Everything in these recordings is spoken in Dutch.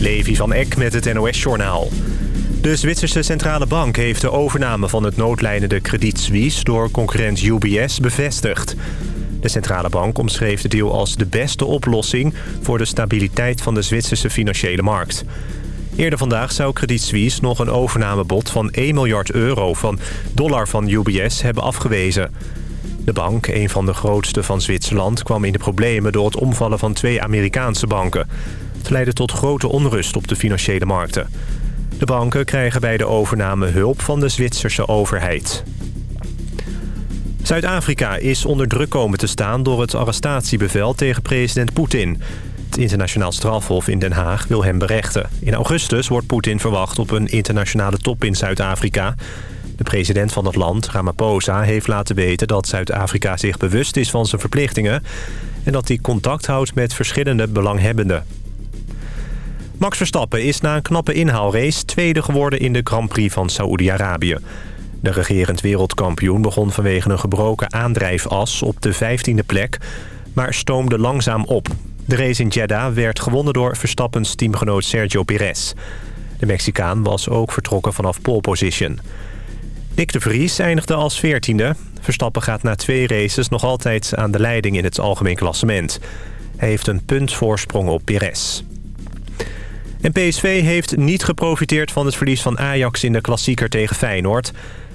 Levi van Eck met het NOS-journaal. De Zwitserse Centrale Bank heeft de overname van het noodlijnende Credit Suisse... door concurrent UBS bevestigd. De Centrale Bank omschreef de deal als de beste oplossing... voor de stabiliteit van de Zwitserse financiële markt. Eerder vandaag zou Credit Suisse nog een overnamebod van 1 miljard euro... van dollar van UBS hebben afgewezen... De bank, een van de grootste van Zwitserland, kwam in de problemen door het omvallen van twee Amerikaanse banken. Leidde tot grote onrust op de financiële markten. De banken krijgen bij de overname hulp van de Zwitserse overheid. Zuid-Afrika is onder druk komen te staan door het arrestatiebevel tegen president Poetin. Het internationaal strafhof in Den Haag wil hem berechten. In augustus wordt Poetin verwacht op een internationale top in Zuid-Afrika. De president van het land, Ramaphosa, heeft laten weten dat Zuid-Afrika zich bewust is van zijn verplichtingen... en dat hij contact houdt met verschillende belanghebbenden. Max Verstappen is na een knappe inhaalrace tweede geworden in de Grand Prix van Saoedi-Arabië. De regerend wereldkampioen begon vanwege een gebroken aandrijfas op de 15e plek, maar stoomde langzaam op. De race in Jeddah werd gewonnen door Verstappens teamgenoot Sergio Perez. De Mexicaan was ook vertrokken vanaf pole position. Nick de Vries eindigde als 14e. Verstappen gaat na twee races nog altijd aan de leiding in het algemeen klassement. Hij heeft een punt voorsprong op Perez. En PSV heeft niet geprofiteerd van het verlies van Ajax in de klassieker tegen Feyenoord.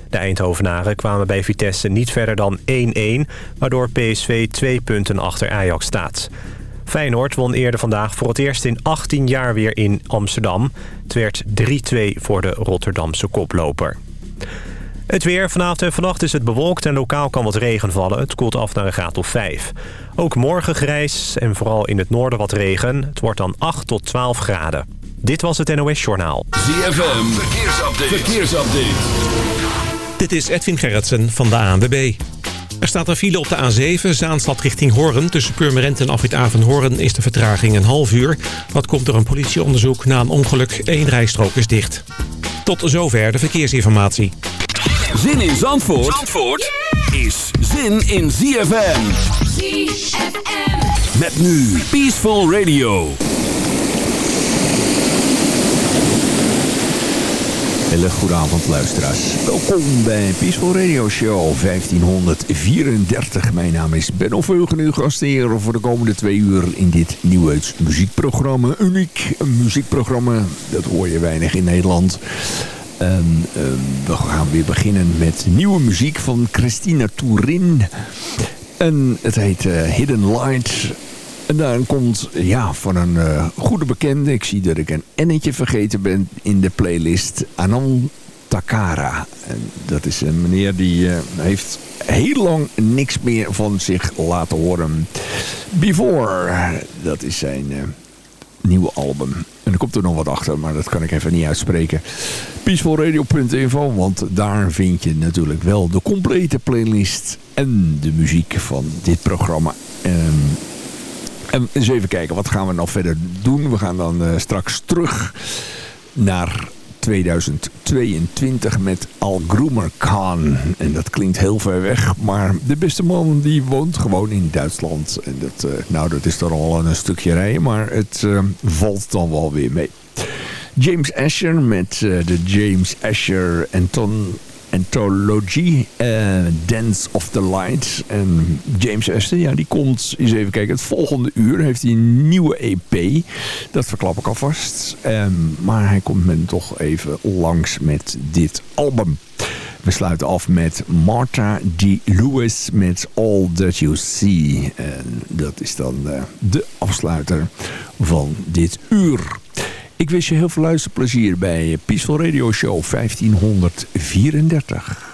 De Eindhovenaren kwamen bij Vitesse niet verder dan 1-1... waardoor PSV twee punten achter Ajax staat. Feyenoord won eerder vandaag voor het eerst in 18 jaar weer in Amsterdam. Het werd 3-2 voor de Rotterdamse koploper. Het weer. Vanavond en vannacht is het bewolkt en lokaal kan wat regen vallen. Het koelt af naar een graad of 5. Ook morgen grijs en vooral in het noorden wat regen. Het wordt dan 8 tot 12 graden. Dit was het NOS Journaal. ZFM. Verkeersupdate. Verkeersupdate. Dit is Edwin Gerritsen van de ANWB. Er staat een file op de A7, Zaanstad richting Hoorn. Tussen Purmerend en Afrit Hoorn is de vertraging een half uur. Wat komt door een politieonderzoek na een ongeluk. Eén rijstrook is dicht. Tot zover de verkeersinformatie. Zin in Zandvoort, Zandvoort is zin in ZFM. ZFM. Met nu Peaceful Radio. Hele goede avond luisteraars. Welkom bij Peaceful Radio Show 1534. Mijn naam is Ben Oveugen, uw gastheer voor de komende twee uur in dit nieuwe muziekprogramma. Uniek muziekprogramma, dat hoor je weinig in Nederland. En, ehm, we gaan weer beginnen met nieuwe muziek van Christina Tourin. En het heet uh, Hidden Light. En daar komt ja, van een uh, goede bekende. Ik zie dat ik een ennetje vergeten ben in de playlist. Anand Takara. En dat is een meneer die uh, heeft heel lang niks meer van zich laten horen. Before, dat is zijn nieuwe album. En er komt er nog wat achter, maar dat kan ik even niet uitspreken. Peacefulradio.info, want daar vind je natuurlijk wel de complete playlist en de muziek van dit programma. En, en eens even kijken, wat gaan we nog verder doen? We gaan dan uh, straks terug naar 2022 met Al Groomer Khan. En dat klinkt heel ver weg, maar de beste man die woont gewoon in Duitsland. En dat, uh, nou, dat is dan al een stukje rijden, maar het uh, valt dan wel weer mee. James Asher met uh, de James Asher Anton Anthology, uh, Dance of the Light. En James Astor, ja, die komt, eens even kijken, het volgende uur heeft hij een nieuwe EP. Dat verklap ik alvast. Um, maar hij komt men toch even langs met dit album. We sluiten af met Martha D. Lewis met All That You See. En dat is dan uh, de afsluiter van dit uur. Ik wens je heel veel luisterplezier bij Peaceful Radio Show 1534.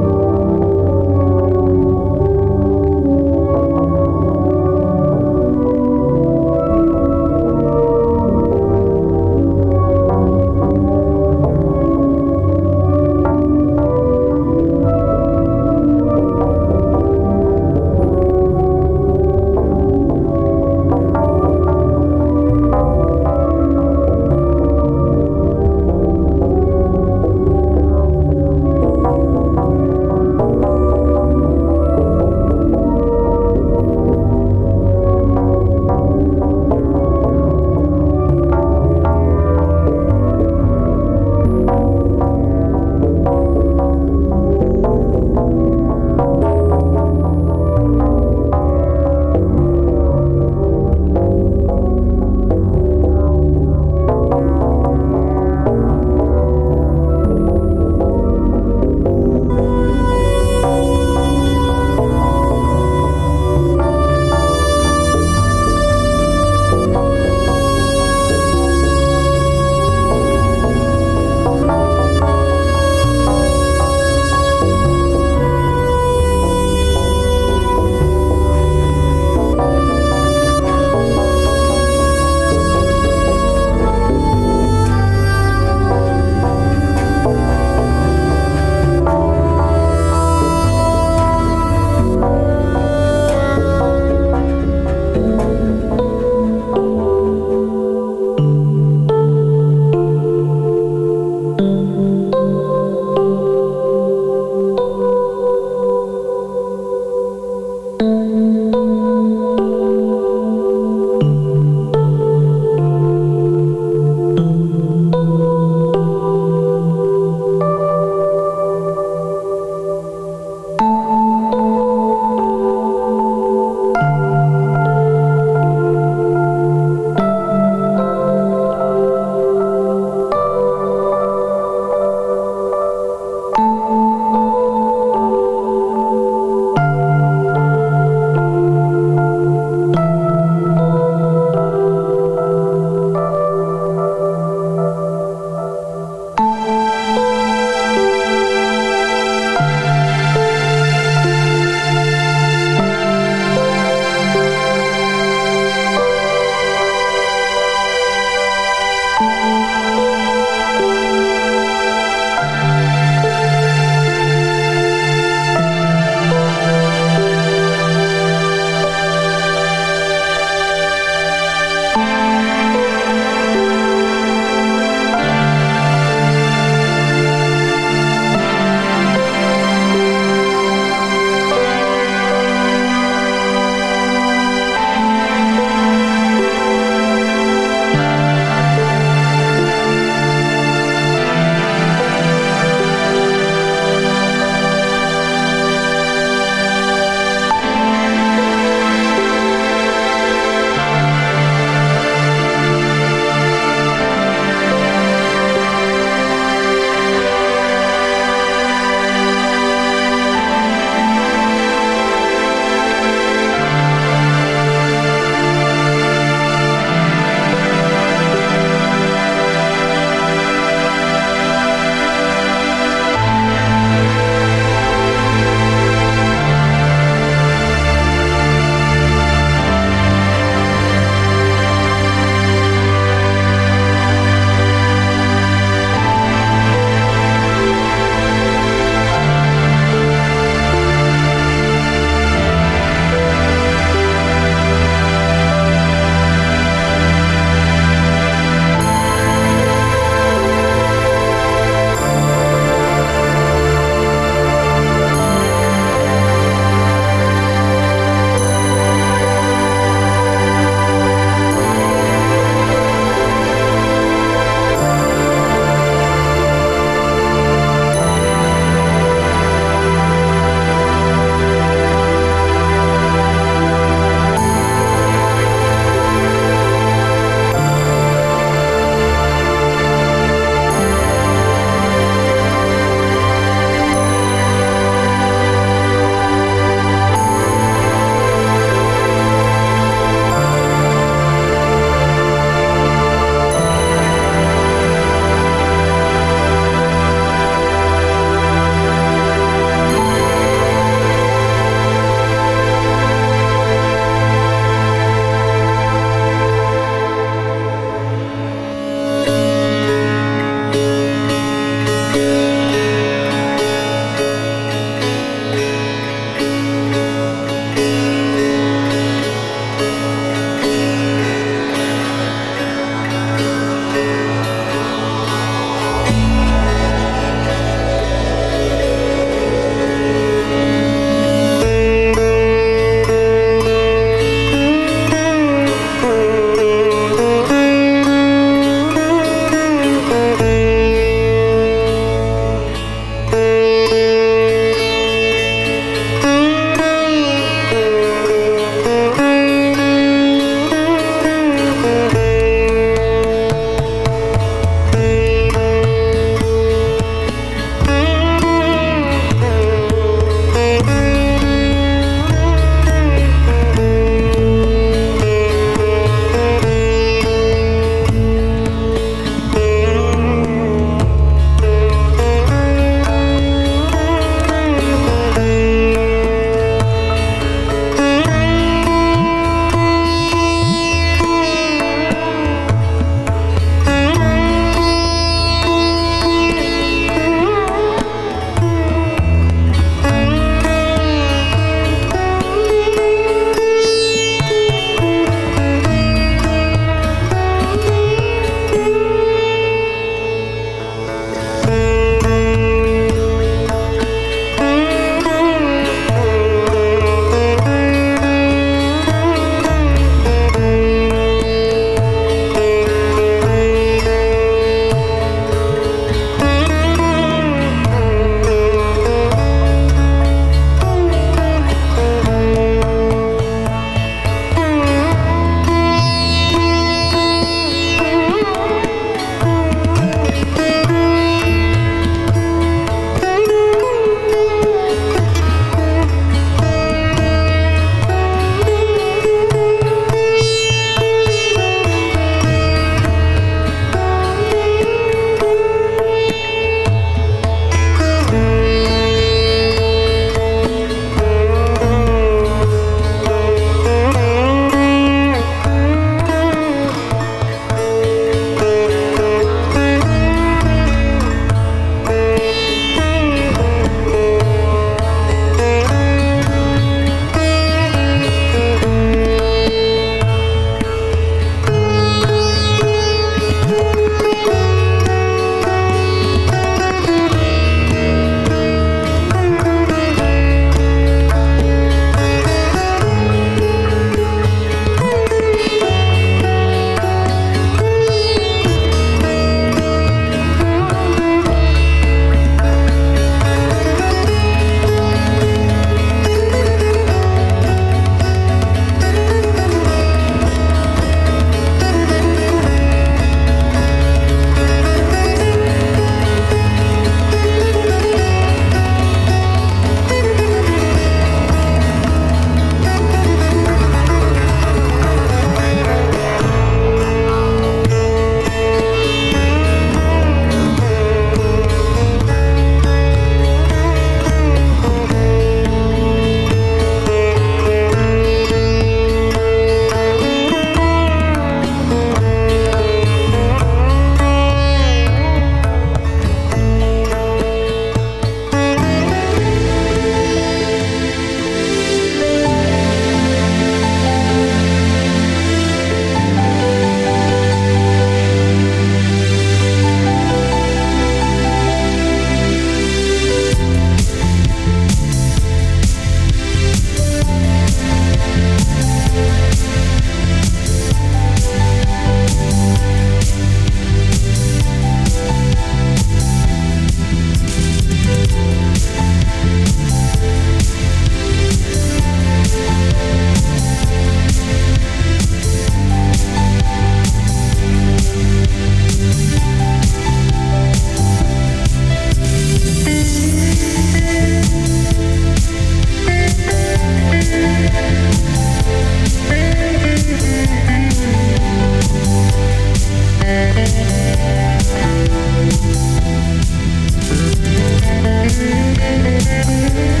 MUZIEK